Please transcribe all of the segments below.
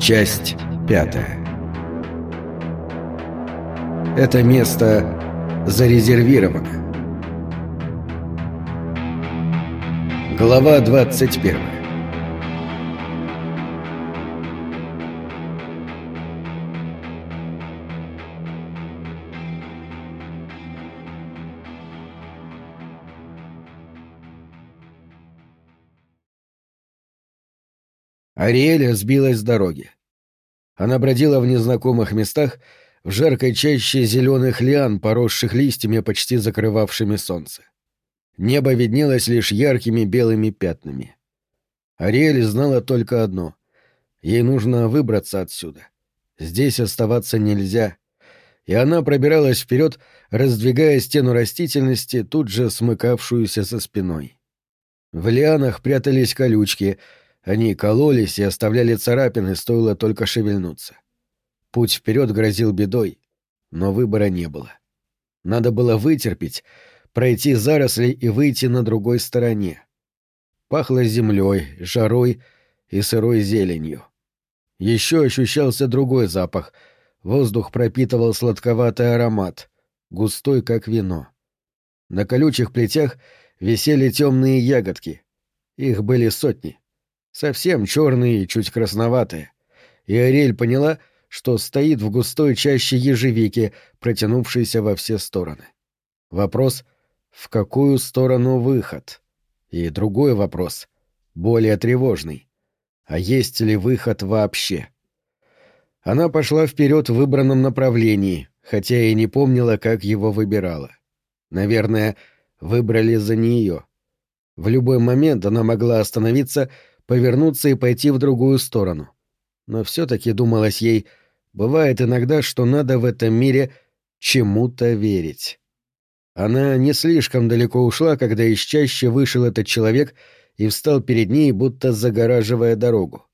Часть пятая. Это место зарезервировано. Глава 21. Ариэля сбилась с дороги. Она бродила в незнакомых местах, в жаркой чаще зеленых лиан, поросших листьями, почти закрывавшими солнце. Небо виднелось лишь яркими белыми пятнами. Ариэль знала только одно — ей нужно выбраться отсюда. Здесь оставаться нельзя. И она пробиралась вперед, раздвигая стену растительности, тут же смыкавшуюся со спиной. В лианах прятались колючки, они кололись и оставляли царапины, стоило только шевельнуться. Путь вперед грозил бедой, но выбора не было. Надо было вытерпеть — пройти заросли и выйти на другой стороне. Пахло землей, жарой и сырой зеленью. Еще ощущался другой запах. Воздух пропитывал сладковатый аромат, густой, как вино. На колючих плетях висели темные ягодки. Их были сотни. Совсем черные и чуть красноватые. И Ариэль поняла, что стоит в густой чаще ежевики, протянувшейся во все стороны. Вопрос — в какую сторону выход? И другой вопрос, более тревожный. А есть ли выход вообще? Она пошла вперед в выбранном направлении, хотя и не помнила, как его выбирала. Наверное, выбрали за нее. В любой момент она могла остановиться, повернуться и пойти в другую сторону. Но все-таки, думалось ей, бывает иногда, что надо в этом мире чему-то верить. Она не слишком далеко ушла, когда из чаще вышел этот человек и встал перед ней, будто загораживая дорогу.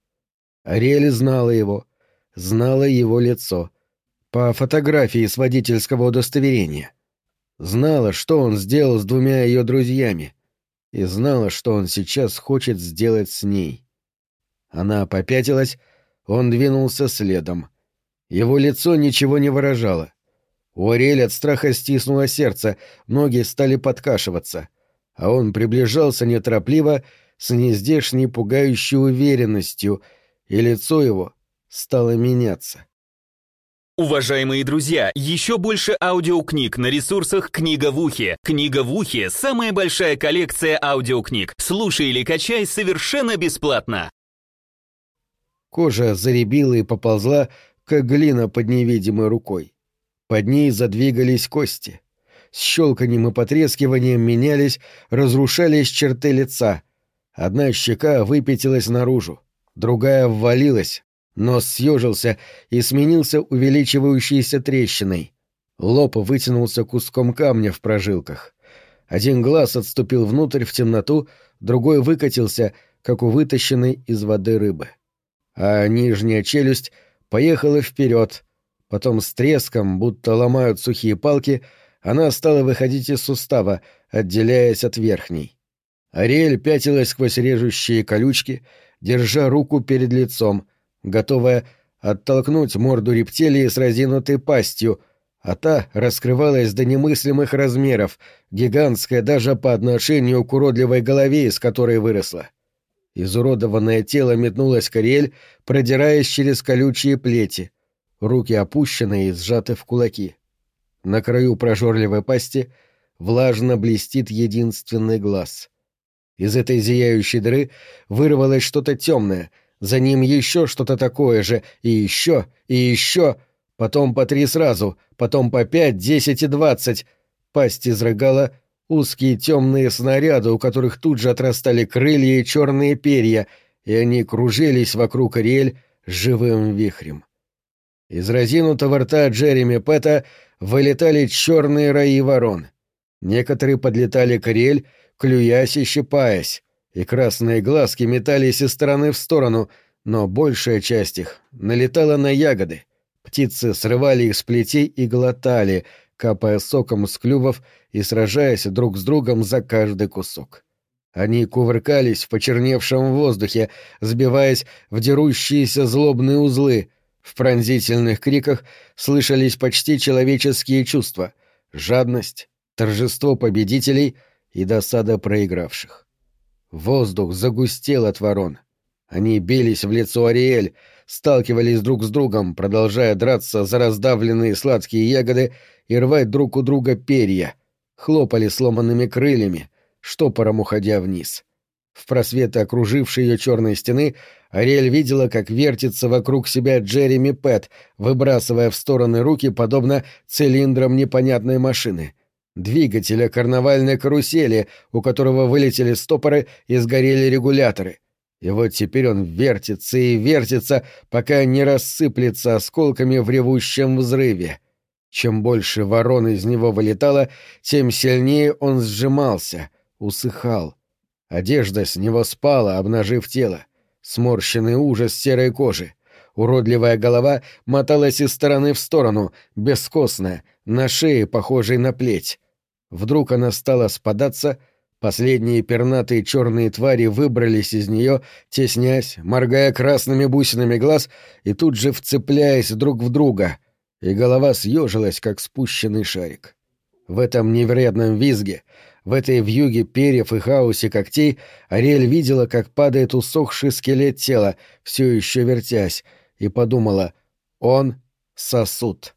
Ариэль знала его, знала его лицо. По фотографии с водительского удостоверения. Знала, что он сделал с двумя ее друзьями. И знала, что он сейчас хочет сделать с ней. Она попятилась, он двинулся следом. Его лицо ничего не выражало. У от страха стиснуло сердце, ноги стали подкашиваться. А он приближался неторопливо, с нездешней пугающей уверенностью, и лицо его стало меняться. Уважаемые друзья, еще больше аудиокниг на ресурсах «Книга в ухе». «Книга в ухе» — самая большая коллекция аудиокниг. Слушай или качай совершенно бесплатно. Кожа заребила и поползла, как глина под невидимой рукой. Под ней задвигались кости. С щелканием и потрескиванием менялись, разрушались черты лица. Одна щека выпятилась наружу, другая ввалилась, нос съежился и сменился увеличивающейся трещиной. Лоб вытянулся куском камня в прожилках. Один глаз отступил внутрь в темноту, другой выкатился, как у вытащенной из воды рыбы. А нижняя челюсть поехала вперед, Потом с треском, будто ломают сухие палки, она стала выходить из сустава, отделяясь от верхней. Ариэль пятилась сквозь режущие колючки, держа руку перед лицом, готовая оттолкнуть морду рептилии с разинутой пастью, а та раскрывалась до немыслимых размеров, гигантская даже по отношению к уродливой голове, из которой выросла. Изуродованное тело метнулось к Ариэль, продираясь через колючие плети руки опущены и сжаты в кулаки. На краю прожорливой пасти влажно блестит единственный глаз. Из этой зияющей дыры вырвалось что-то темное, за ним еще что-то такое же, и еще, и еще, потом по три сразу, потом по пять, десять и двадцать. Пасть изрыгала узкие темные снаряды, у которых тут же отрастали крылья и черные перья, и они кружились вокруг Ариэль живым вихрем. Из разинутого рта Джереми Пэта вылетали черные раи ворон. Некоторые подлетали к Ариэль, клюясь и щипаясь, и красные глазки метались из стороны в сторону, но большая часть их налетала на ягоды. Птицы срывали их с плетей и глотали, капая соком с клювов и сражаясь друг с другом за каждый кусок. Они кувыркались в почерневшем воздухе, сбиваясь в дерущиеся злобные узлы. В пронзительных криках слышались почти человеческие чувства — жадность, торжество победителей и досада проигравших. Воздух загустел от ворон. Они бились в лицо Ариэль, сталкивались друг с другом, продолжая драться за раздавленные сладкие ягоды и рвать друг у друга перья, хлопали сломанными крыльями, штопором уходя вниз. В просветы окружившей ее черной стены Ариэль видела, как вертится вокруг себя Джереми Пэт, выбрасывая в стороны руки, подобно цилиндрам непонятной машины. Двигателя карнавальной карусели, у которого вылетели стопоры и сгорели регуляторы. И вот теперь он вертится и вертится, пока не рассыплется осколками в ревущем взрыве. Чем больше ворон из него вылетало, тем сильнее он сжимался, усыхал. Одежда с него спала, обнажив тело. Сморщенный ужас серой кожи. Уродливая голова моталась из стороны в сторону, бескостная, на шее, похожей на плеть. Вдруг она стала спадаться — Последние пернатые черные твари выбрались из нее, теснясь, моргая красными бусинами глаз и тут же вцепляясь друг в друга, и голова съежилась, как спущенный шарик. В этом невероятном визге, в этой вьюге перьев и хаосе когтей Ариэль видела, как падает усохший скелет тела, все еще вертясь, и подумала «Он — сосуд».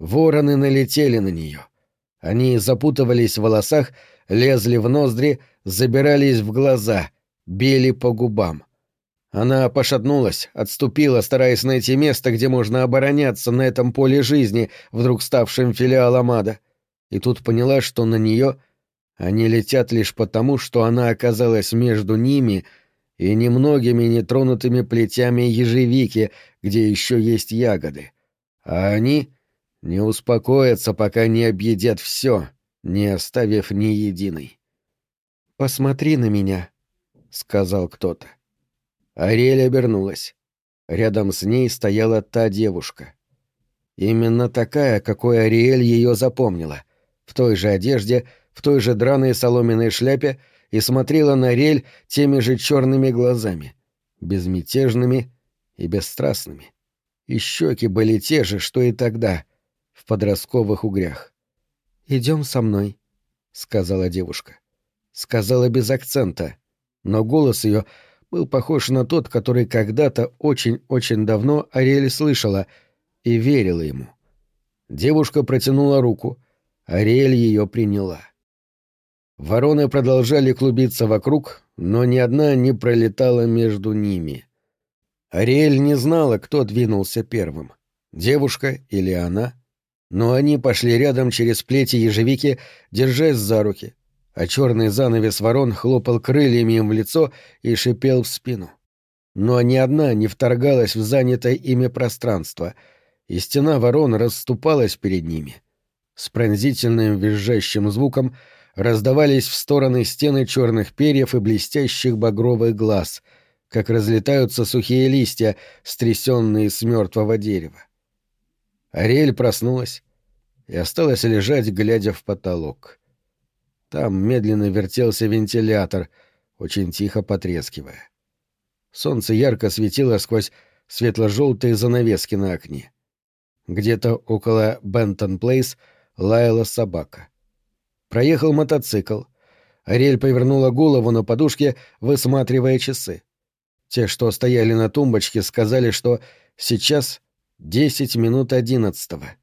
Вороны налетели на нее. Они запутывались в волосах, лезли в ноздри, забирались в глаза, били по губам. Она пошатнулась, отступила, стараясь найти место, где можно обороняться на этом поле жизни, вдруг ставшем филиалом ада. И тут поняла, что на нее они летят лишь потому, что она оказалась между ними и немногими нетронутыми плетями ежевики, где еще есть ягоды. А они не успокоятся, пока не объедят все, не оставив ни единой. «Посмотри на меня», — сказал кто-то. Ариэль обернулась. Рядом с ней стояла та девушка. Именно такая, какой Ариэль ее запомнила. В той же одежде, в той же драной соломенной шляпе и смотрела на Ариэль теми же черными глазами, безмятежными и бесстрастными. И щеки были те же, что и тогда, в подростковых угрях. «Идем со мной», — сказала девушка. Сказала без акцента, но голос ее был похож на тот, который когда-то очень-очень давно Ариэль слышала и верила ему. Девушка протянула руку, Ариэль ее приняла. Вороны продолжали клубиться вокруг, но ни одна не пролетала между ними. Ариэль не знала, кто двинулся первым — девушка или она — но они пошли рядом через плети ежевики, держась за руки, а черный занавес ворон хлопал крыльями им в лицо и шипел в спину. Но ни одна не вторгалась в занятое ими пространство, и стена ворон расступалась перед ними. С пронзительным визжащим звуком раздавались в стороны стены черных перьев и блестящих багровых глаз, как разлетаются сухие листья, стрясенные с мертвого дерева. Ариэль проснулась и осталась лежать, глядя в потолок. Там медленно вертелся вентилятор, очень тихо потрескивая. Солнце ярко светило сквозь светло-желтые занавески на окне. Где-то около Бентон Плейс лаяла собака. Проехал мотоцикл. Ариэль повернула голову на подушке, высматривая часы. Те, что стояли на тумбочке, сказали, что сейчас Десять минут одиннадцатого.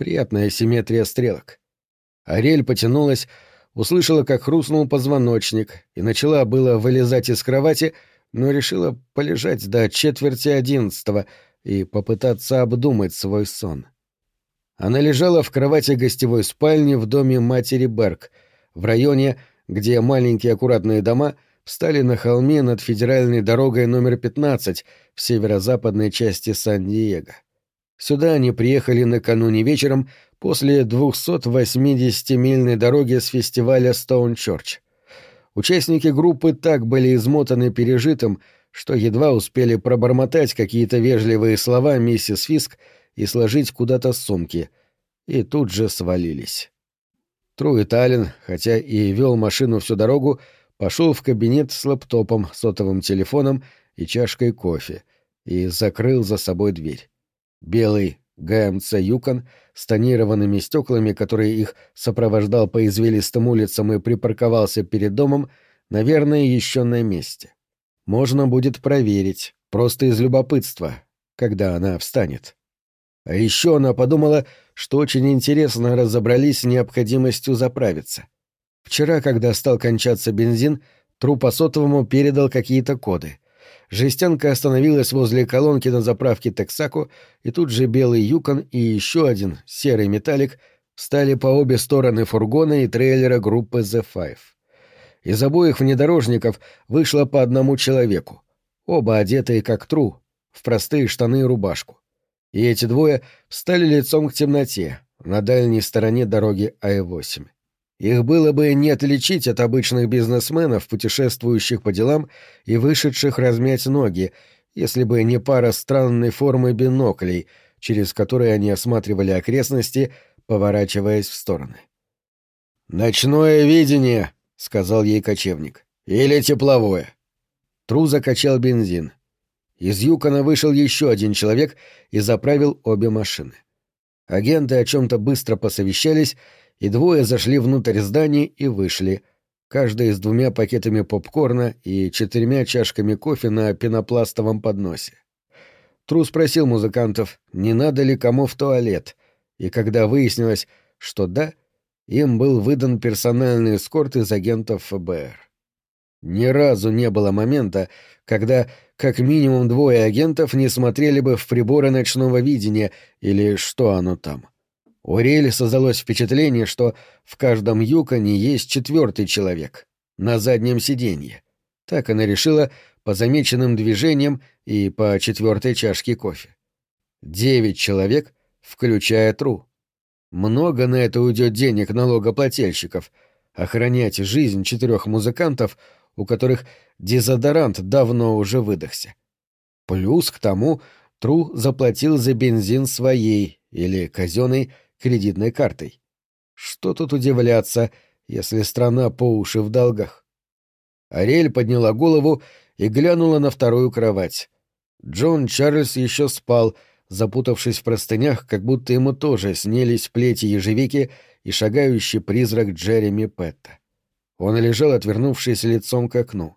Приятная симметрия стрелок. Ариэль потянулась, услышала, как хрустнул позвоночник, и начала было вылезать из кровати, но решила полежать до четверти одиннадцатого и попытаться обдумать свой сон. Она лежала в кровати гостевой спальни в доме матери Берг, в районе, где маленькие аккуратные дома встали на холме над федеральной дорогой номер 15 в северо-западной части Сан-Диего. Сюда они приехали накануне вечером после 280-мильной дороги с фестиваля Стоун-Чорч. Участники группы так были измотаны пережитым, что едва успели пробормотать какие-то вежливые слова миссис Фиск и сложить куда-то сумки, и тут же свалились. Труит Аллен, хотя и вел машину всю дорогу, пошел в кабинет с лаптопом, сотовым телефоном и чашкой кофе и закрыл за собой дверь. Белый ГМЦ «Юкон» с тонированными стеклами, который их сопровождал по извилистым улицам и припарковался перед домом, наверное, еще на месте. Можно будет проверить, просто из любопытства, когда она встанет. А еще она подумала, что очень интересно разобрались с необходимостью заправиться. Вчера, когда стал кончаться бензин, труп по сотовому передал какие-то коды. Жестянка остановилась возле колонки на заправке Тексако, и тут же белый Юкон и еще один, серый металлик, встали по обе стороны фургона и трейлера группы The Five. Из обоих внедорожников вышло по одному человеку, оба одетые как тру, в простые штаны и рубашку. И эти двое встали лицом к темноте, на дальней стороне дороги А8. Их было бы не отличить от обычных бизнесменов, путешествующих по делам и вышедших размять ноги, если бы не пара странной формы биноклей, через которые они осматривали окрестности, поворачиваясь в стороны. «Ночное видение», — сказал ей кочевник. «Или тепловое». Тру закачал бензин. Из Юкона вышел еще один человек и заправил обе машины. Агенты о чем-то быстро посовещались и двое зашли внутрь здания и вышли, каждый с двумя пакетами попкорна и четырьмя чашками кофе на пенопластовом подносе. Тру спросил музыкантов, не надо ли кому в туалет, и когда выяснилось, что да, им был выдан персональный эскорт из агентов ФБР. Ни разу не было момента, когда как минимум двое агентов не смотрели бы в приборы ночного видения или что оно там. У Риэль создалось впечатление, что в каждом юконе есть четвертый человек на заднем сиденье. Так она решила по замеченным движениям и по четвертой чашке кофе. Девять человек, включая Тру. Много на это уйдет денег налогоплательщиков. Охранять жизнь четырех музыкантов, у которых дезодорант давно уже выдохся. Плюс к тому Тру заплатил за бензин своей или казенной кредитной картой. Что тут удивляться, если страна по уши в долгах? Ариэль подняла голову и глянула на вторую кровать. Джон Чарльз еще спал, запутавшись в простынях, как будто ему тоже снились плети ежевики и шагающий призрак Джереми Петта. Он лежал, отвернувшись лицом к окну.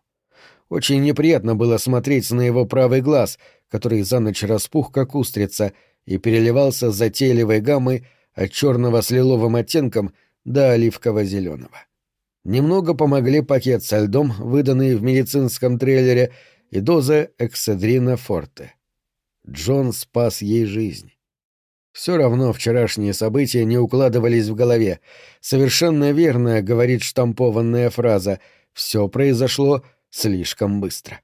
Очень неприятно было смотреть на его правый глаз, который за ночь распух, как устрица, и переливался затейливой гаммой от черного с лиловым оттенком до оливково-зеленого. Немного помогли пакет со льдом, выданный в медицинском трейлере, и доза экседрина форте. Джон спас ей жизнь. Все равно вчерашние события не укладывались в голове. Совершенно верная, говорит штампованная фраза, все произошло слишком быстро.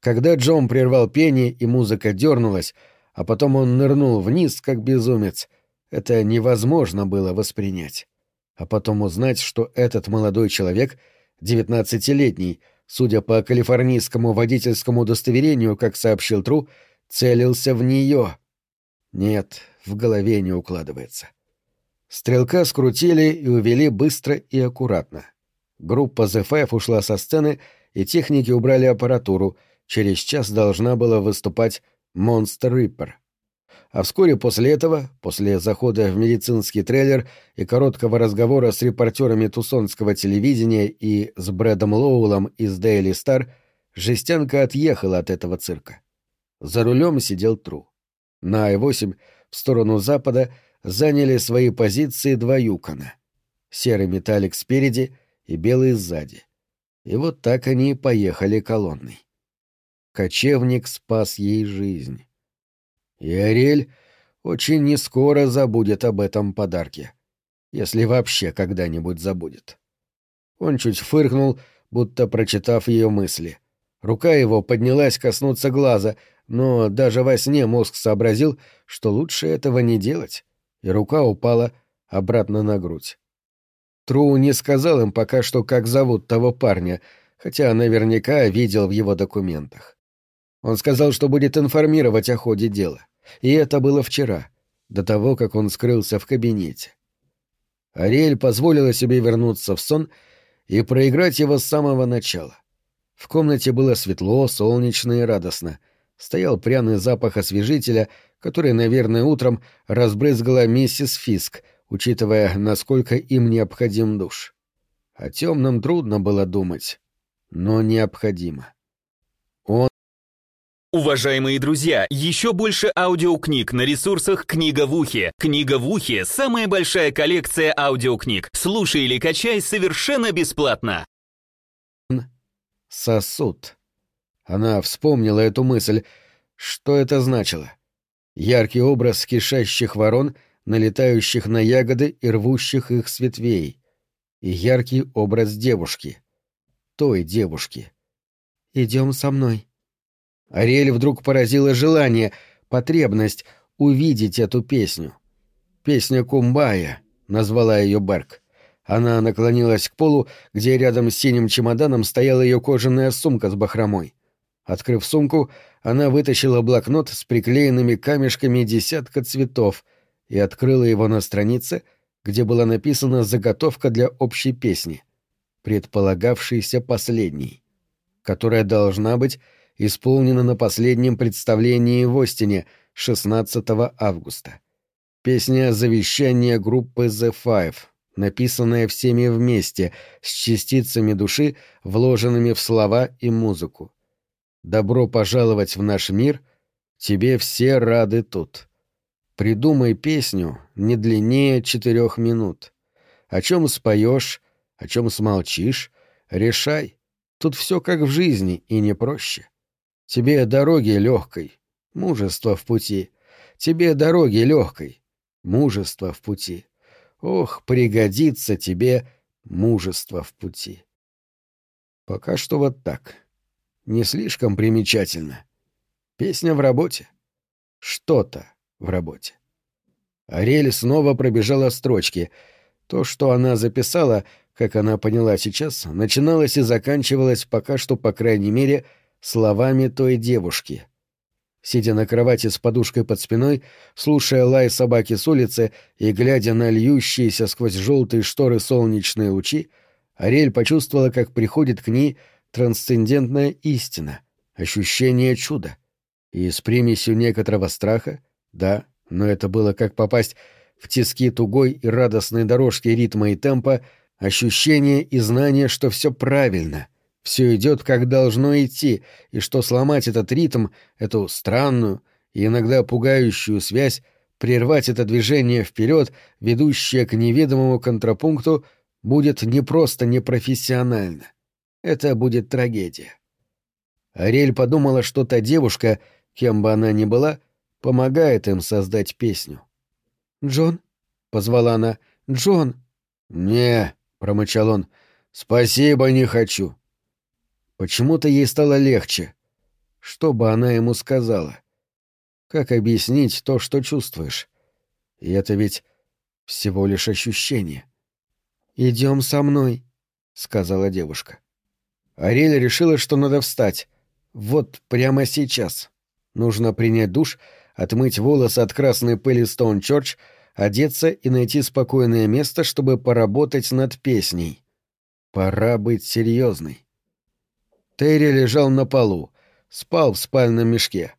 Когда Джон прервал пение и музыка дернулась, а потом он нырнул вниз, как безумец, это невозможно было воспринять. А потом узнать, что этот молодой человек, девятнадцатилетний, судя по калифорнийскому водительскому удостоверению, как сообщил Тру, целился в нее. Нет, в голове не укладывается. Стрелка скрутили и увели быстро и аккуратно. Группа The Five ушла со сцены, и техники убрали аппаратуру. Через час должна была выступать Монстр Риппер а вскоре после этого, после захода в медицинский трейлер и короткого разговора с репортерами тусонского телевидения и с Брэдом Лоулом из Daily Star, жестянка отъехала от этого цирка. За рулем сидел Тру. На Ай-8 в сторону запада заняли свои позиции два Юкона. Серый металлик спереди и белый сзади. И вот так они поехали колонной. Кочевник спас ей жизнь. И Ариэль очень нескоро забудет об этом подарке. Если вообще когда-нибудь забудет. Он чуть фыркнул, будто прочитав ее мысли. Рука его поднялась коснуться глаза, но даже во сне мозг сообразил, что лучше этого не делать, и рука упала обратно на грудь. Тру не сказал им пока что, как зовут того парня, хотя наверняка видел в его документах. Он сказал, что будет информировать о ходе дела. И это было вчера, до того, как он скрылся в кабинете. Ариэль позволила себе вернуться в сон и проиграть его с самого начала. В комнате было светло, солнечно и радостно. Стоял пряный запах освежителя, который, наверное, утром разбрызгала миссис Фиск, учитывая, насколько им необходим душ. О темном трудно было думать, но необходимо. Уважаемые друзья, еще больше аудиокниг на ресурсах «Книга в ухе». «Книга в ухе» — самая большая коллекция аудиокниг. Слушай или качай совершенно бесплатно. Сосуд. Она вспомнила эту мысль. Что это значило? Яркий образ кишащих ворон, налетающих на ягоды и рвущих их с ветвей. И яркий образ девушки. Той девушки. «Идем со мной». Ариэль вдруг поразила желание, потребность увидеть эту песню. «Песня Кумбая», — назвала ее Берг. Она наклонилась к полу, где рядом с синим чемоданом стояла ее кожаная сумка с бахромой. Открыв сумку, она вытащила блокнот с приклеенными камешками десятка цветов и открыла его на странице, где была написана заготовка для общей песни, предполагавшейся последней, которая должна быть исполнена на последнем представлении в Остине 16 августа. Песня «Завещание группы The Five», написанная всеми вместе, с частицами души, вложенными в слова и музыку. Добро пожаловать в наш мир, тебе все рады тут. Придумай песню не длиннее четырех минут. О чем споешь, о чем смолчишь, решай. Тут все как в жизни и не проще. Тебе дороги легкой, мужество в пути. Тебе дороги легкой, мужество в пути. Ох, пригодится тебе мужество в пути. Пока что вот так не слишком примечательно. Песня в работе. Что-то в работе. Ариэль снова пробежала строчки. То, что она записала, как она поняла сейчас, начиналось и заканчивалось пока что, по крайней мере, словами той девушки. Сидя на кровати с подушкой под спиной, слушая лай собаки с улицы и глядя на льющиеся сквозь желтые шторы солнечные лучи, Ариэль почувствовала, как приходит к ней трансцендентная истина, ощущение чуда. И с примесью некоторого страха, да, но это было как попасть в тиски тугой и радостной дорожки ритма и темпа, ощущение и знание, что все правильно, все идет как должно идти, и что сломать этот ритм, эту странную и иногда пугающую связь, прервать это движение вперед, ведущее к неведомому контрапункту, будет не просто непрофессионально. Это будет трагедия. Ариэль подумала, что та девушка, кем бы она ни была, помогает им создать песню. «Джон?» — позвала она. «Джон!» «Не», — промычал он, — «спасибо, не хочу». Почему-то ей стало легче. Что бы она ему сказала? Как объяснить то, что чувствуешь? И это ведь всего лишь ощущение. «Идем со мной», — сказала девушка. Ариэль решила, что надо встать. Вот прямо сейчас. Нужно принять душ, отмыть волосы от красной пыли Стоун-Чорч, одеться и найти спокойное место, чтобы поработать над песней. Пора быть серьезной. Терри лежал на полу, спал в спальном мешке.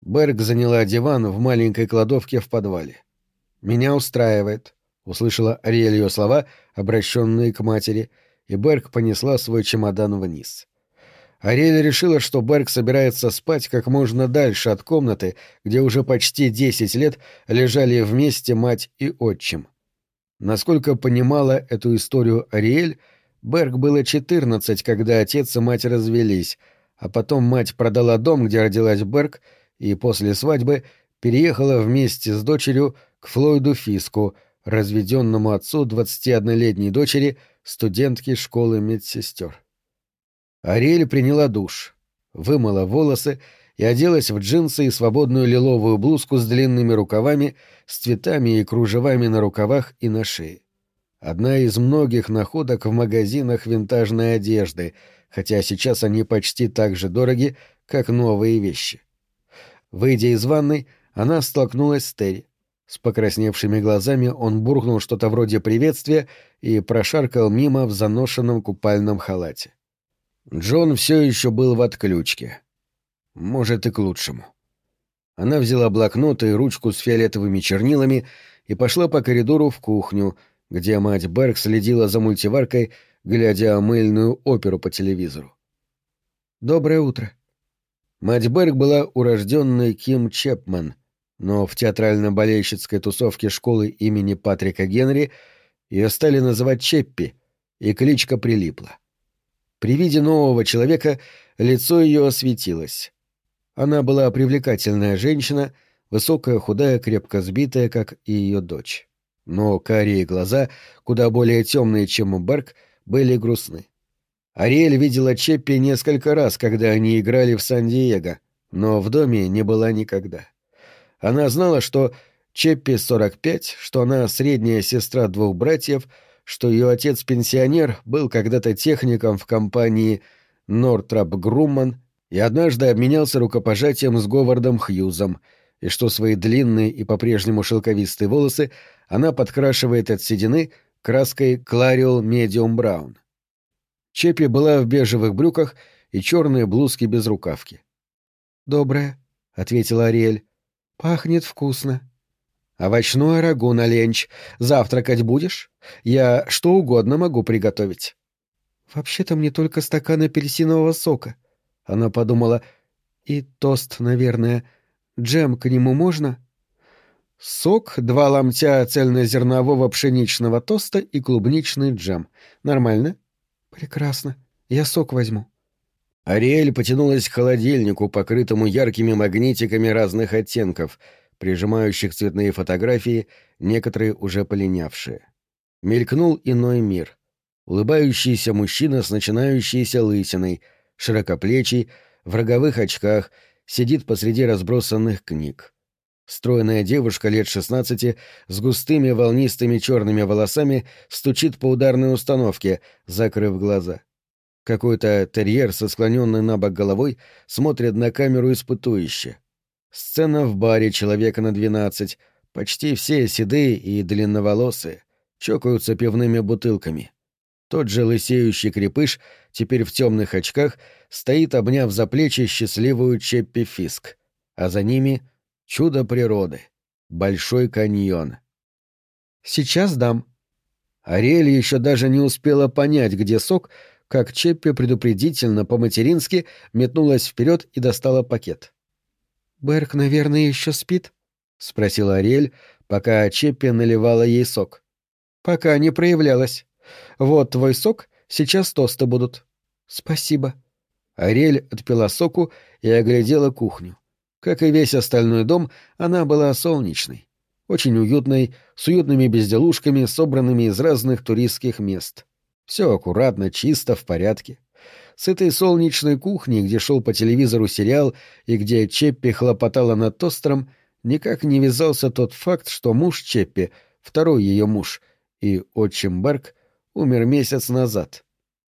Берг заняла диван в маленькой кладовке в подвале. «Меня устраивает», — услышала Ариэль ее слова, обращенные к матери — и Берг понесла свой чемодан вниз. Ариэль решила, что Берг собирается спать как можно дальше от комнаты, где уже почти десять лет лежали вместе мать и отчим. Насколько понимала эту историю Ариэль, Берг было четырнадцать, когда отец и мать развелись, а потом мать продала дом, где родилась Берг, и после свадьбы переехала вместе с дочерью к Флойду Фиску, разведенному отцу 21-летней дочери, студентки школы медсестер. Ариэль приняла душ, вымыла волосы и оделась в джинсы и свободную лиловую блузку с длинными рукавами, с цветами и кружевами на рукавах и на шее. Одна из многих находок в магазинах винтажной одежды, хотя сейчас они почти так же дороги, как новые вещи. Выйдя из ванной, она столкнулась с Терри. С покрасневшими глазами он буркнул что-то вроде приветствия и прошаркал мимо в заношенном купальном халате. Джон все еще был в отключке. Может, и к лучшему. Она взяла блокнот и ручку с фиолетовыми чернилами и пошла по коридору в кухню, где мать Берг следила за мультиваркой, глядя мыльную оперу по телевизору. «Доброе утро». Мать Берг была урожденной Ким Чепман, но в театрально-болельщицкой тусовке школы имени Патрика Генри ее стали называть Чеппи, и кличка прилипла. При виде нового человека лицо ее осветилось. Она была привлекательная женщина, высокая, худая, крепко сбитая, как и ее дочь. Но карие глаза, куда более темные, чем у Берг, были грустны. Ариэль видела Чеппи несколько раз, когда они играли в Сан-Диего, но в доме не была никогда. Она знала, что Чеппи 45, что она средняя сестра двух братьев, что ее отец пенсионер был когда-то техником в компании Нортрап Грумман и однажды обменялся рукопожатием с Говардом Хьюзом, и что свои длинные и по-прежнему шелковистые волосы она подкрашивает от седины краской Clariol Medium Brown. Чепи была в бежевых брюках и черные блузки без рукавки. «Доброе», — ответила Ариэль. «Пахнет вкусно». «Овощной рагу на ленч. Завтракать будешь? Я что угодно могу приготовить». «Вообще-то мне только стакан апельсинового сока», она подумала, и тост, наверное. Джем к нему можно? Сок, два ломтя цельнозернового пшеничного тоста и клубничный джем. Нормально? Прекрасно. Я сок возьму. Ариэль потянулась к холодильнику, покрытому яркими магнитиками разных оттенков, прижимающих цветные фотографии, некоторые уже полинявшие. Мелькнул иной мир. Улыбающийся мужчина с начинающейся лысиной — широкоплечий, в роговых очках, сидит посреди разбросанных книг. Стройная девушка лет шестнадцати с густыми волнистыми черными волосами стучит по ударной установке, закрыв глаза. Какой-то терьер со склоненной на бок головой смотрит на камеру испытующе. Сцена в баре человека на двенадцать, почти все седые и длинноволосые, чокаются пивными бутылками. Тот же лысеющий крепыш, теперь в темных очках, стоит, обняв за плечи счастливую Чеппи Фиск, а за ними — чудо природы — Большой каньон. «Сейчас дам». Ариэль еще даже не успела понять, где сок, как Чеппи предупредительно по-матерински метнулась вперед и достала пакет. «Берг, наверное, еще спит?» — спросила Ариэль, пока Чеппи наливала ей сок. «Пока не проявлялась». Вот твой сок, сейчас тосты будут. Спасибо. Ариэль отпила соку и оглядела кухню. Как и весь остальной дом, она была солнечной, очень уютной, с уютными безделушками, собранными из разных туристских мест. Все аккуратно, чисто, в порядке. С этой солнечной кухни, где шел по телевизору сериал и где Чеппи хлопотала над тостером, никак не вязался тот факт, что муж Чеппи, второй ее муж, и отчим Берг умер месяц назад.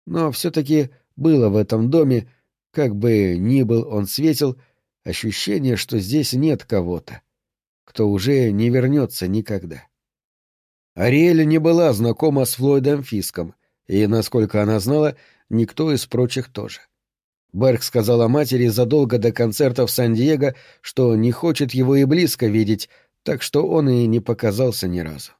Но все-таки было в этом доме, как бы ни был он светел, ощущение, что здесь нет кого-то, кто уже не вернется никогда. Ариэль не была знакома с Флойдом Фиском, и, насколько она знала, никто из прочих тоже. Берг сказала матери задолго до концерта в Сан-Диего, что не хочет его и близко видеть, так что он и не показался ни разу.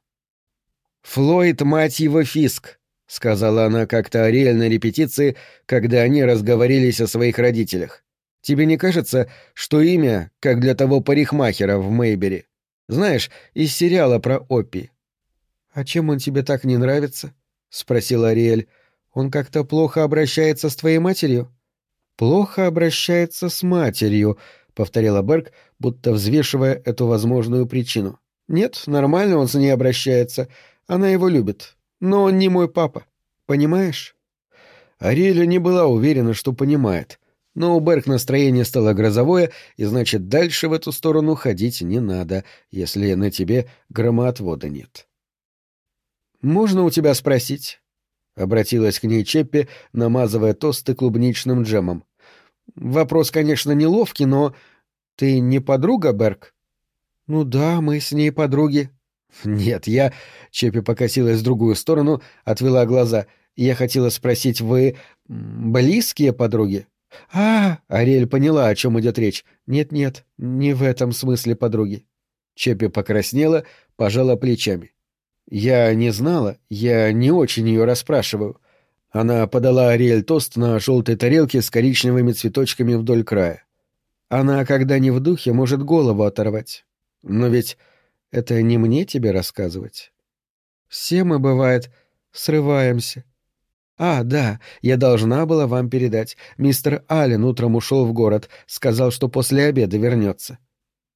«Флойд, мать его, Фиск!» — сказала она как-то Ариэль на репетиции, когда они разговорились о своих родителях. «Тебе не кажется, что имя, как для того парикмахера в Мейбери? Знаешь, из сериала про Оппи». «А чем он тебе так не нравится?» — спросила Ариэль. «Он как-то плохо обращается с твоей матерью?» «Плохо обращается с матерью», — повторила Берг, будто взвешивая эту возможную причину. «Нет, нормально он с ней обращается. Она его любит. Но он не мой папа. Понимаешь? Ариэля не была уверена, что понимает. Но у Берг настроение стало грозовое, и значит, дальше в эту сторону ходить не надо, если на тебе громоотвода нет. «Можно у тебя спросить?» — обратилась к ней Чеппи, намазывая тосты клубничным джемом. «Вопрос, конечно, неловкий, но ты не подруга, Берг?» «Ну да, мы с ней подруги». «Нет, я...» — Чепи покосилась в другую сторону, отвела глаза. «Я хотела спросить, вы... близкие подруги?» «А, Ариэль поняла, о чем идет речь. Нет-нет, не в этом смысле подруги». Чепи покраснела, пожала плечами. «Я не знала, я не очень ее расспрашиваю». Она подала Ариэль тост на желтой тарелке с коричневыми цветочками вдоль края. Она, когда не в духе, может голову оторвать. Но ведь это не мне тебе рассказывать. Все мы, бывает, срываемся. А, да, я должна была вам передать. Мистер Аллен утром ушел в город, сказал, что после обеда вернется.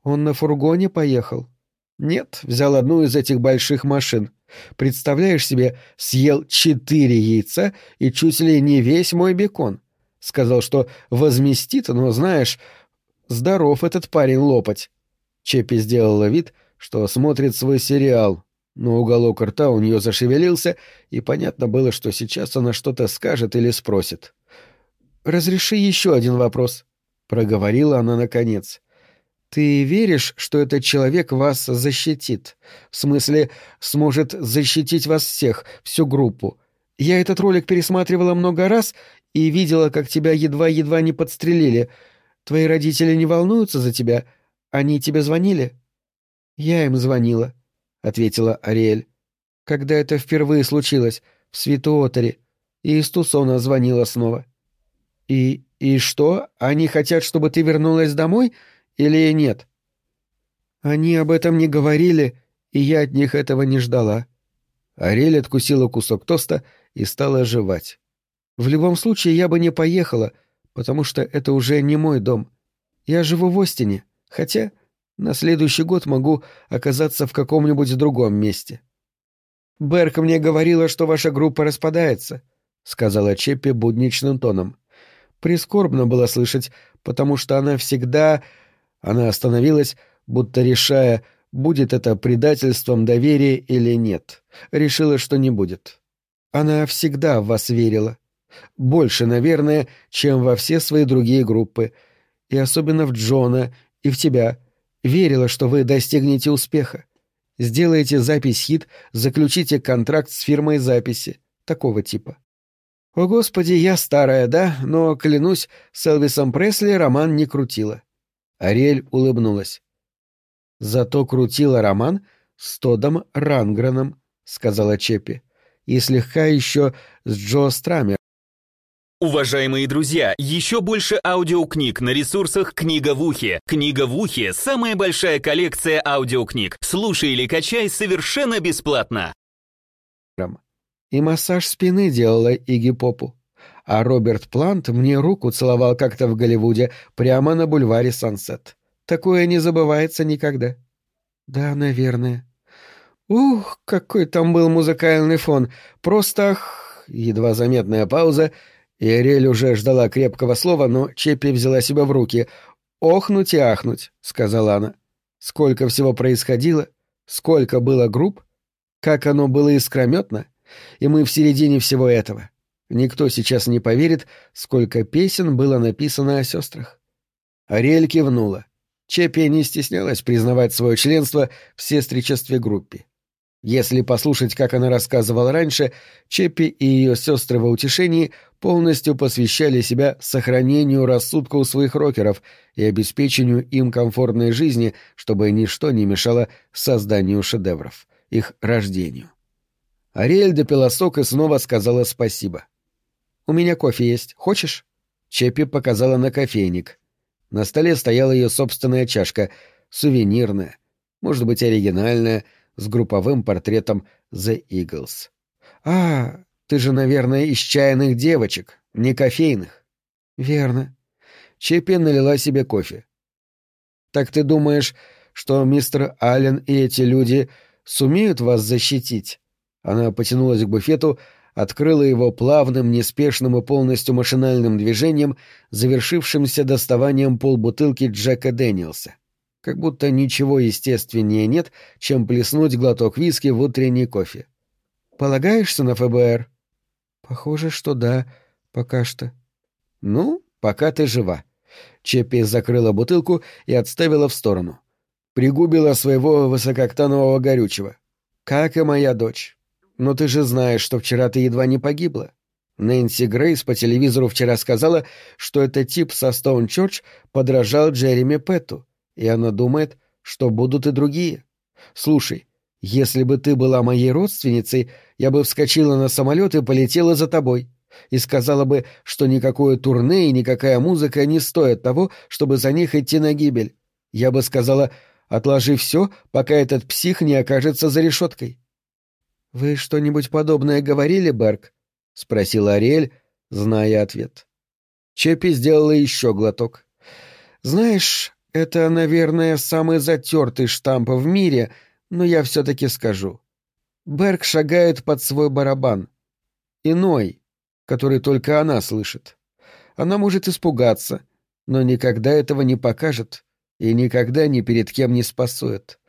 Он на фургоне поехал. Нет, взял одну из этих больших машин. Представляешь себе, съел четыре яйца и чуть ли не весь мой бекон. Сказал, что возместит, но, знаешь, здоров этот парень лопать. Чеппи сделала вид, что смотрит свой сериал, но уголок рта у нее зашевелился, и понятно было, что сейчас она что-то скажет или спросит. «Разреши еще один вопрос», — проговорила она наконец. Ты веришь, что этот человек вас защитит? В смысле, сможет защитить вас всех, всю группу? Я этот ролик пересматривала много раз и видела, как тебя едва-едва не подстрелили. Твои родители не волнуются за тебя? Они тебе звонили? Я им звонила, ответила Ариэль. Когда это впервые случилось, в Святуотере, и из Тусона звонила снова. И и что? Они хотят, чтобы ты вернулась домой? — или нет? Они об этом не говорили, и я от них этого не ждала. Ариэль откусила кусок тоста и стала жевать. В любом случае я бы не поехала, потому что это уже не мой дом. Я живу в Остине, хотя на следующий год могу оказаться в каком-нибудь другом месте. «Берк мне говорила, что ваша группа распадается», — сказала Чеппи будничным тоном. Прискорбно было слышать, потому что она всегда она остановилась, будто решая, будет это предательством доверия или нет. Решила, что не будет. Она всегда в вас верила. Больше, наверное, чем во все свои другие группы. И особенно в Джона и в тебя. Верила, что вы достигнете успеха. Сделаете запись хит, заключите контракт с фирмой записи. Такого типа. О, Господи, я старая, да? Но, клянусь, с Элвисом Пресли роман не крутила. Ариэль улыбнулась. «Зато крутила роман с Тодом Рангреном», — сказала Чеппи. «И слегка еще с Джо Страмер». Уважаемые друзья, еще больше аудиокниг на ресурсах «Книга в ухе». «Книга в ухе» — самая большая коллекция аудиокниг. Слушай или качай совершенно бесплатно. И массаж спины делала Иги Попу а Роберт Плант мне руку целовал как-то в Голливуде прямо на бульваре Сансет. Такое не забывается никогда. Да, наверное. Ух, какой там был музыкальный фон. Просто ах... Едва заметная пауза, и Ариэль уже ждала крепкого слова, но Чеппи взяла себя в руки. «Охнуть и ахнуть», — сказала она. «Сколько всего происходило, сколько было групп, как оно было искрометно, и мы в середине всего этого. Никто сейчас не поверит, сколько песен было написано о сестрах. Ариэль кивнула. Чеппи не стеснялась признавать свое членство в сестричестве группе. Если послушать, как она рассказывала раньше, Чеппи и ее сестры во утешении полностью посвящали себя сохранению рассудка у своих рокеров и обеспечению им комфортной жизни, чтобы ничто не мешало созданию шедевров, их рождению. Ариэль допила сок и снова сказала спасибо. «У меня кофе есть. Хочешь?» Чеппи показала на кофейник. На столе стояла ее собственная чашка, сувенирная, может быть, оригинальная, с групповым портретом The Eagles. «А, ты же, наверное, из чайных девочек, не кофейных». «Верно». Чеппи налила себе кофе. «Так ты думаешь, что мистер Аллен и эти люди сумеют вас защитить?» Она потянулась к буфету, открыла его плавным, неспешным и полностью машинальным движением, завершившимся доставанием полбутылки Джека Дэниелса. Как будто ничего естественнее нет, чем плеснуть глоток виски в утренний кофе. «Полагаешься на ФБР?» «Похоже, что да, пока что». «Ну, пока ты жива». Чеппи закрыла бутылку и отставила в сторону. Пригубила своего высококтанового горючего. Как и моя дочь. Но ты же знаешь, что вчера ты едва не погибла. Нэнси Грейс по телевизору вчера сказала, что этот тип со Стоун Чорч подражал Джереми Петту, и она думает, что будут и другие. Слушай, если бы ты была моей родственницей, я бы вскочила на самолет и полетела за тобой. И сказала бы, что никакое турне и никакая музыка не стоят того, чтобы за них идти на гибель. Я бы сказала, отложи все, пока этот псих не окажется за решеткой. — Вы что-нибудь подобное говорили, Берг? — спросила Ариэль, зная ответ. Чеппи сделала еще глоток. — Знаешь, это, наверное, самый затертый штамп в мире — но я все-таки скажу. Берг шагает под свой барабан. Иной, который только она слышит. Она может испугаться, но никогда этого не покажет и никогда ни перед кем не спасует.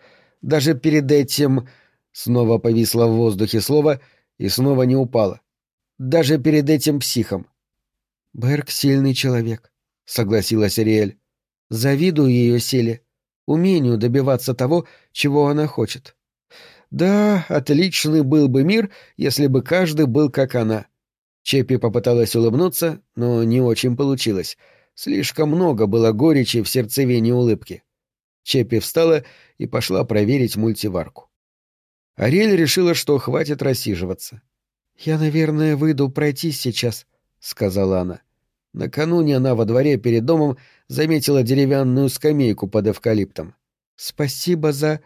Даже перед этим... Снова повисло в воздухе слово и снова не упало. Даже перед этим психом. «Берг — сильный человек», — согласилась Ариэль. «Завидую ее силе умению добиваться того, чего она хочет. Да, отличный был бы мир, если бы каждый был как она. Чеппи попыталась улыбнуться, но не очень получилось. Слишком много было горечи в сердцевине улыбки. Чеппи встала и пошла проверить мультиварку. Ариэль решила, что хватит рассиживаться. «Я, наверное, выйду пройтись сейчас», — сказала она. Накануне она во дворе перед домом заметила деревянную скамейку под эвкалиптом. «Спасибо за...»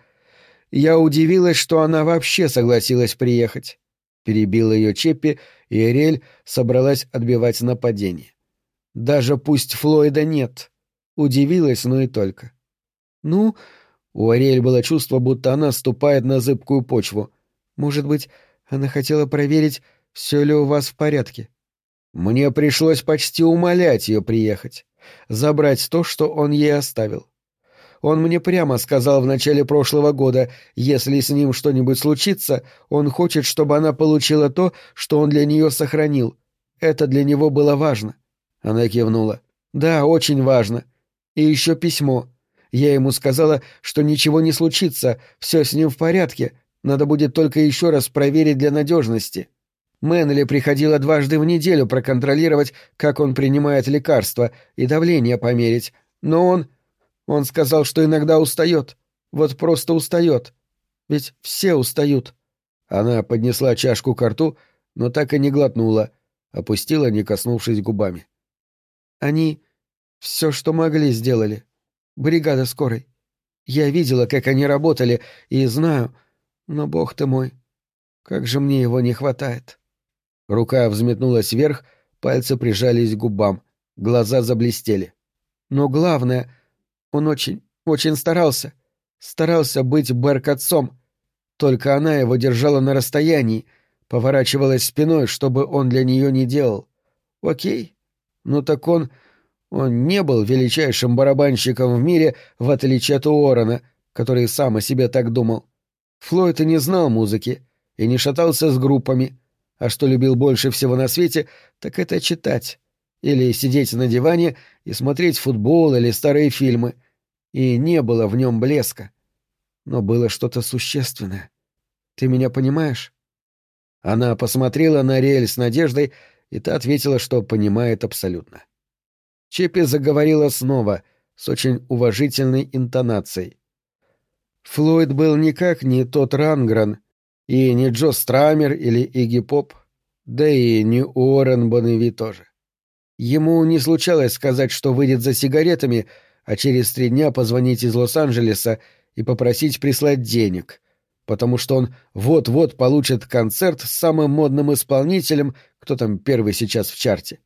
Я удивилась, что она вообще согласилась приехать. Перебила ее Чеппи, и Эрель собралась отбивать нападение. Даже пусть Флойда нет. Удивилась, но и только. Ну, у Ариэль было чувство, будто она ступает на зыбкую почву. Может быть, она хотела проверить, все ли у вас в порядке. Мне пришлось почти умолять ее приехать, забрать то, что он ей оставил. Он мне прямо сказал в начале прошлого года, если с ним что-нибудь случится, он хочет, чтобы она получила то, что он для нее сохранил. Это для него было важно. Она кивнула. Да, очень важно. И еще письмо. Я ему сказала, что ничего не случится, все с ним в порядке, надо будет только еще раз проверить для надежности. Мэнли приходила дважды в неделю проконтролировать, как он принимает лекарства, и давление померить. Но он... Он сказал, что иногда устает. Вот просто устает. Ведь все устают. Она поднесла чашку к рту, но так и не глотнула, опустила, не коснувшись губами. Они все, что могли, сделали. Бригада скорой. Я видела, как они работали, и знаю, но, бог ты мой, как же мне его не хватает. Рука взметнулась вверх, пальцы прижались к губам, глаза заблестели. Но главное, он очень, очень старался. Старался быть Берк отцом. Только она его держала на расстоянии, поворачивалась спиной, чтобы он для нее не делал. Окей. Ну так он... Он не был величайшим барабанщиком в мире, в отличие от Уоррена, который сам о себе так думал. Флойд и не знал музыки, и не шатался с группами, а что любил больше всего на свете, так это читать. Или сидеть на диване и смотреть футбол или старые фильмы. И не было в нем блеска. Но было что-то существенное. Ты меня понимаешь? Она посмотрела на Риэль с надеждой, и та ответила, что понимает абсолютно. Чеппи заговорила снова, с очень уважительной интонацией. Флойд был никак не тот Рангран, и не Джо Страмер или Игги Поп, да и не Уоррен Бонневи тоже. Ему не случалось сказать, что выйдет за сигаретами, а через три дня позвонить из Лос-Анджелеса и попросить прислать денег, потому что он вот-вот получит концерт с самым модным исполнителем, кто там первый сейчас в чарте,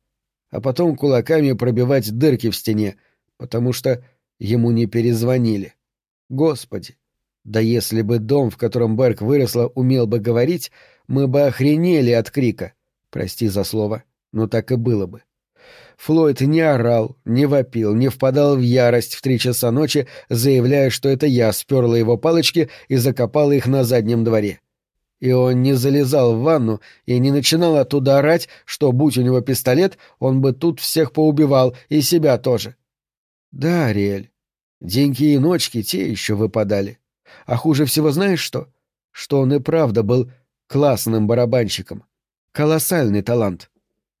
а потом кулаками пробивать дырки в стене, потому что ему не перезвонили. Господи, да если бы дом, в котором Берг выросла, умел бы говорить, мы бы охренели от крика. Прости за слово, но так и было бы. Флойд не орал, не вопил, не впадал в ярость в три часа ночи, заявляя, что это я сперла его палочки и закопала их на заднем дворе. И он не залезал в ванну и не начинал оттуда орать, что, будь у него пистолет, он бы тут всех поубивал, и себя тоже. Да, Ариэль, Деньги и ночки те еще выпадали. А хуже всего знаешь что? Что он и правда был классным барабанщиком. Колоссальный талант.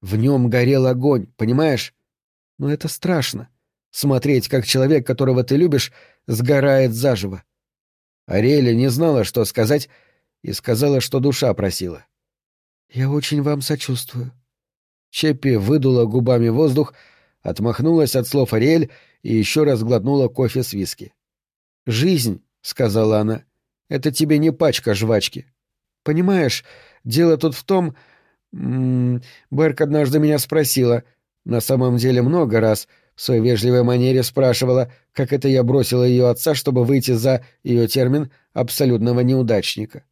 В нем горел огонь, понимаешь? Но это страшно. Смотреть, как человек, которого ты любишь, сгорает заживо. Ариэля не знала, что сказать, и сказала, что душа просила. «Я очень вам сочувствую». Чеппи выдула губами воздух, отмахнулась от слов Ариэль и еще раз глотнула кофе с виски. «Жизнь», — сказала она, — «это тебе не пачка жвачки. Понимаешь, дело тут в том... Берк однажды меня спросила, на самом деле много раз, в своей вежливой манере спрашивала, как это я бросила ее отца, чтобы выйти за, ее термин, абсолютного неудачника.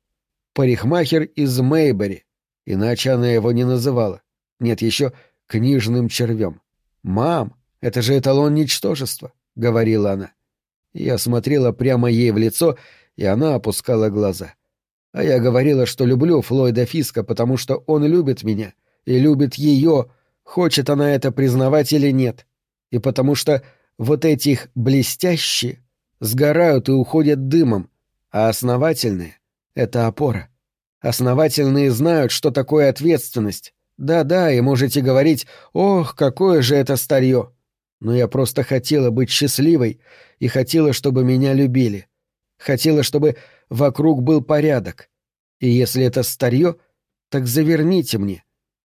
Парикмахер из Мейбери, иначе она его не называла. Нет, еще книжным червем. «Мам, это же эталон ничтожества», — говорила она. Я смотрела прямо ей в лицо, и она опускала глаза. А я говорила, что люблю Флойда Фиска, потому что он любит меня и любит ее, хочет она это признавать или нет. И потому что вот эти их блестящие сгорают и уходят дымом, а основательные — это опора. Основательные знают, что такое ответственность. Да-да, и можете говорить «Ох, какое же это старье!» Но я просто хотела быть счастливой и хотела, чтобы меня любили. Хотела, чтобы вокруг был порядок. И если это старье, так заверните мне,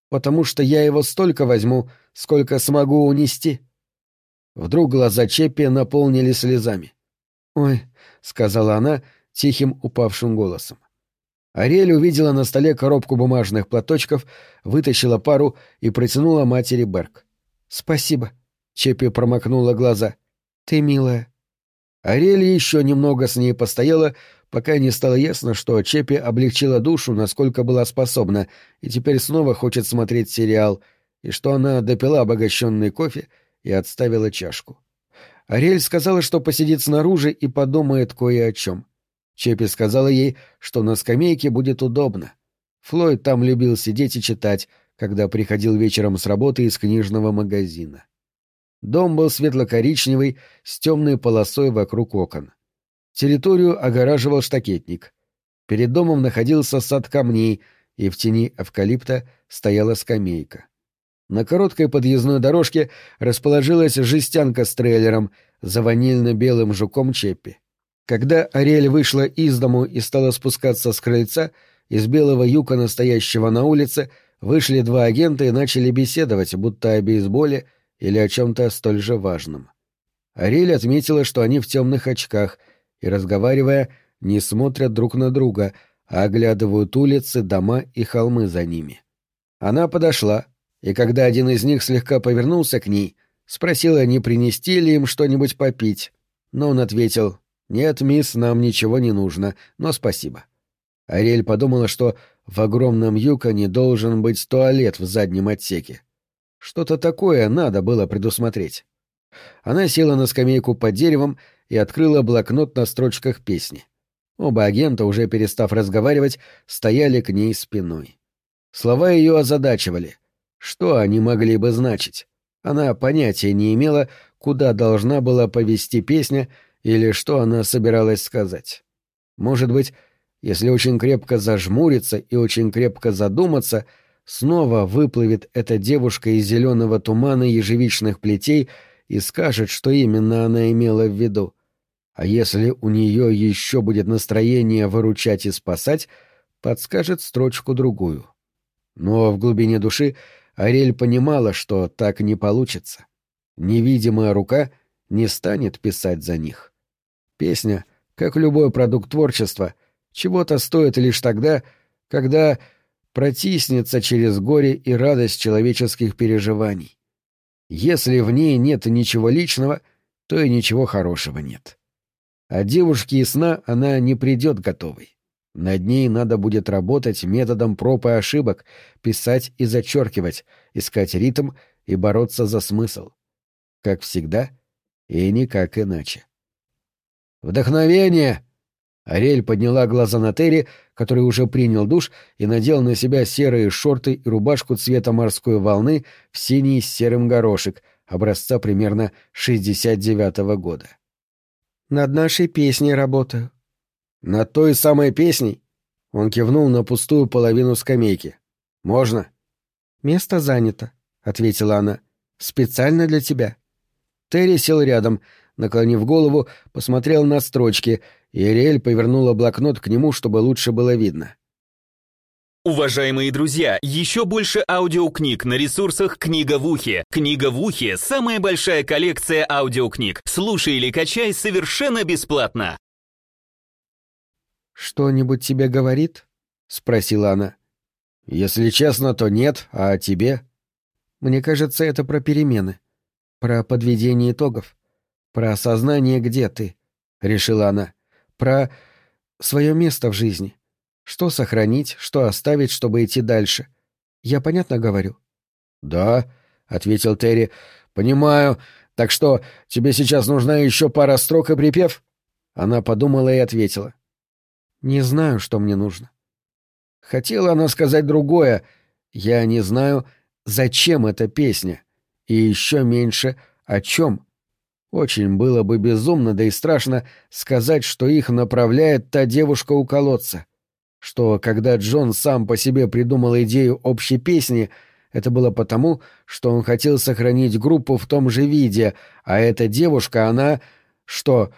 потому что я его столько возьму, сколько смогу унести. Вдруг глаза Чеппи наполнили слезами. «Ой», — сказала она тихим упавшим голосом. Ариэль увидела на столе коробку бумажных платочков, вытащила пару и протянула матери Берг. «Спасибо», Чепи промокнула глаза. «Ты милая». Ариэль еще немного с ней постояла, пока не стало ясно, что Чепи облегчила душу, насколько была способна, и теперь снова хочет смотреть сериал, и что она допила обогащенный кофе и отставила чашку. Ариэль сказала, что посидит снаружи и подумает кое о чем. Чепи сказала ей, что на скамейке будет удобно. Флойд там любил сидеть и читать, когда приходил вечером с работы из книжного магазина. Дом был светло-коричневый, с темной полосой вокруг окон. Территорию огораживал штакетник. Перед домом находился сад камней, и в тени эвкалипта стояла скамейка. На короткой подъездной дорожке расположилась жестянка с трейлером за ванильно-белым жуком Чеппи. Когда Ариэль вышла из дому и стала спускаться с крыльца, из белого юка, настоящего на улице, вышли два агента и начали беседовать, будто о бейсболе, или о чем-то столь же важном. Ариэль отметила, что они в темных очках и, разговаривая, не смотрят друг на друга, а оглядывают улицы, дома и холмы за ними. Она подошла, и когда один из них слегка повернулся к ней, спросила, не принести ли им что-нибудь попить, но он ответил «Нет, мисс, нам ничего не нужно, но спасибо». Ариэль подумала, что в огромном Юконе должен быть туалет в заднем отсеке. Что-то такое надо было предусмотреть. Она села на скамейку под деревом и открыла блокнот на строчках песни. Оба агента, уже перестав разговаривать, стояли к ней спиной. Слова ее озадачивали. Что они могли бы значить? Она понятия не имела, куда должна была повести песня или что она собиралась сказать. Может быть, если очень крепко зажмуриться и очень крепко задуматься — снова выплывет эта девушка из зеленого тумана ежевичных плетей и скажет, что именно она имела в виду. А если у нее еще будет настроение выручать и спасать, подскажет строчку другую. Но в глубине души Ариэль понимала, что так не получится. Невидимая рука не станет писать за них. Песня, как любой продукт творчества, чего-то стоит лишь тогда, когда протиснется через горе и радость человеческих переживаний. Если в ней нет ничего личного, то и ничего хорошего нет. А девушке и сна она не придет готовой. Над ней надо будет работать методом проб и ошибок, писать и зачеркивать, искать ритм и бороться за смысл. Как всегда и никак иначе. «Вдохновение!» Ариэль подняла глаза на Терри, который уже принял душ и надел на себя серые шорты и рубашку цвета морской волны в синий с серым горошек, образца примерно 69-го года. Над нашей песней работаю». «Над той самой песней?» Он кивнул на пустую половину скамейки. «Можно?» «Место занято», — ответила она. «Специально для тебя». Терри сел рядом, наклонив голову, посмотрел на строчки, и Ариэль повернула блокнот к нему, чтобы лучше было видно. Уважаемые друзья, еще больше аудиокниг на ресурсах «Книга в ухе». «Книга в ухе» — самая большая коллекция аудиокниг. Слушай или качай совершенно бесплатно. «Что-нибудь тебе говорит?» — спросила она. «Если честно, то нет, а тебе?» «Мне кажется, это про перемены, про подведение итогов, про осознание, где ты», — решила она, «про свое место в жизни». Что сохранить, что оставить, чтобы идти дальше? Я понятно говорю? Да, ответил Терри. Понимаю. Так что, тебе сейчас нужна еще пара строк и припев? Она подумала и ответила. Не знаю, что мне нужно. Хотела она сказать другое. Я не знаю, зачем эта песня. И еще меньше, о чем. Очень было бы безумно, да и страшно сказать, что их направляет та девушка у колодца что когда Джон сам по себе придумал идею общей песни, это было потому, что он хотел сохранить группу в том же виде, а эта девушка, она... что,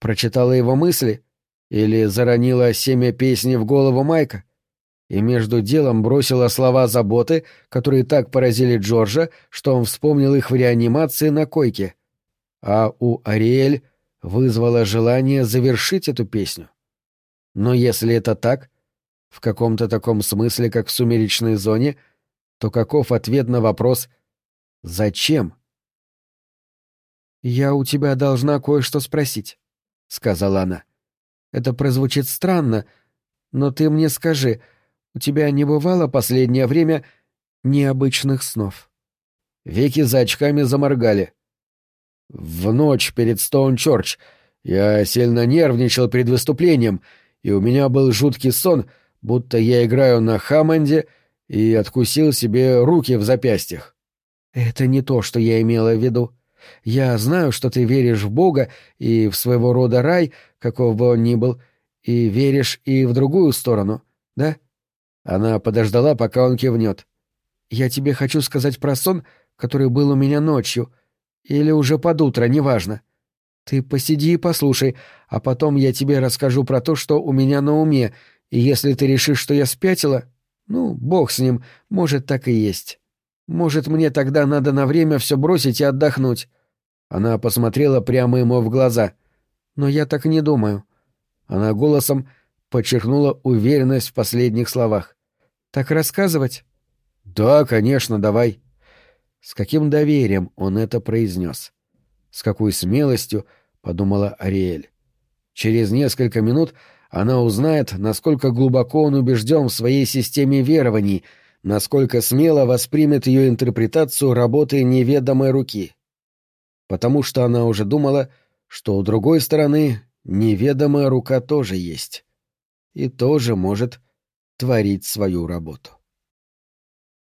прочитала его мысли? Или заронила семя песни в голову Майка? И между делом бросила слова заботы, которые так поразили Джорджа, что он вспомнил их в реанимации на койке. А у Ариэль вызвало желание завершить эту песню. Но если это так, в каком-то таком смысле, как в сумеречной зоне, то каков ответ на вопрос «Зачем?» «Я у тебя должна кое-что спросить», — сказала она. «Это прозвучит странно, но ты мне скажи, у тебя не бывало последнее время необычных снов?» Веки за очками заморгали. «В ночь перед Стоун-Чорч я сильно нервничал перед выступлением, и у меня был жуткий сон — будто я играю на Хаммонде и откусил себе руки в запястьях. Это не то, что я имела в виду. Я знаю, что ты веришь в Бога и в своего рода рай, каков бы он ни был, и веришь и в другую сторону, да? Она подождала, пока он кивнет. Я тебе хочу сказать про сон, который был у меня ночью, или уже под утро, неважно. Ты посиди и послушай, а потом я тебе расскажу про то, что у меня на уме, и если ты решишь, что я спятила, ну, бог с ним, может, так и есть. Может, мне тогда надо на время все бросить и отдохнуть. Она посмотрела прямо ему в глаза. Но я так не думаю. Она голосом подчеркнула уверенность в последних словах. Так рассказывать? Да, конечно, давай. С каким доверием он это произнес. С какой смелостью, подумала Ариэль. Через несколько минут она узнает, насколько глубоко он убежден в своей системе верований, насколько смело воспримет ее интерпретацию работы неведомой руки. Потому что она уже думала, что у другой стороны неведомая рука тоже есть и тоже может творить свою работу.